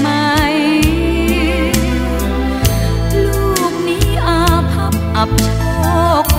ไหม ลูกนี้อาภัพอับโชค